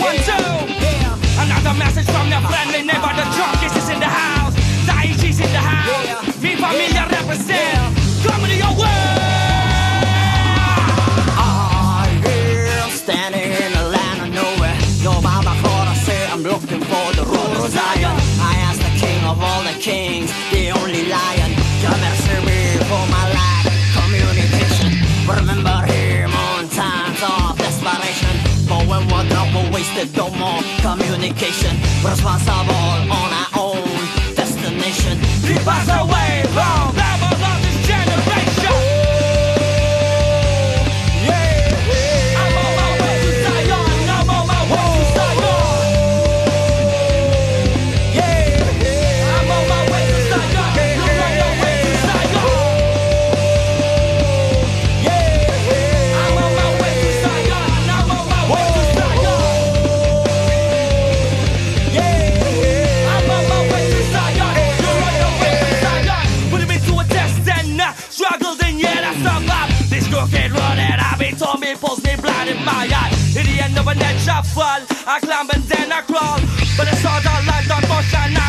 one, two. Yeah. Another message from the friendly neighbor. The drunkest is in the house. Daichi's in the house. Yeah. Mi familia yeah. represent. Yeah. Coming to your world. Ah, standing in the land of nowhere, no mama called. I say I'm looking for the road of Zion. I asked the king of all the kings, the only lion. Come and see me for my life, communication. Remember him on times of desperation. Done, we wasted no more communication. Responsible and yet I survived. This crooked road that I've been told me pulls me blind in my eye. In the end of a net I fall, I climb and then I crawl. But I saw the light on bush and I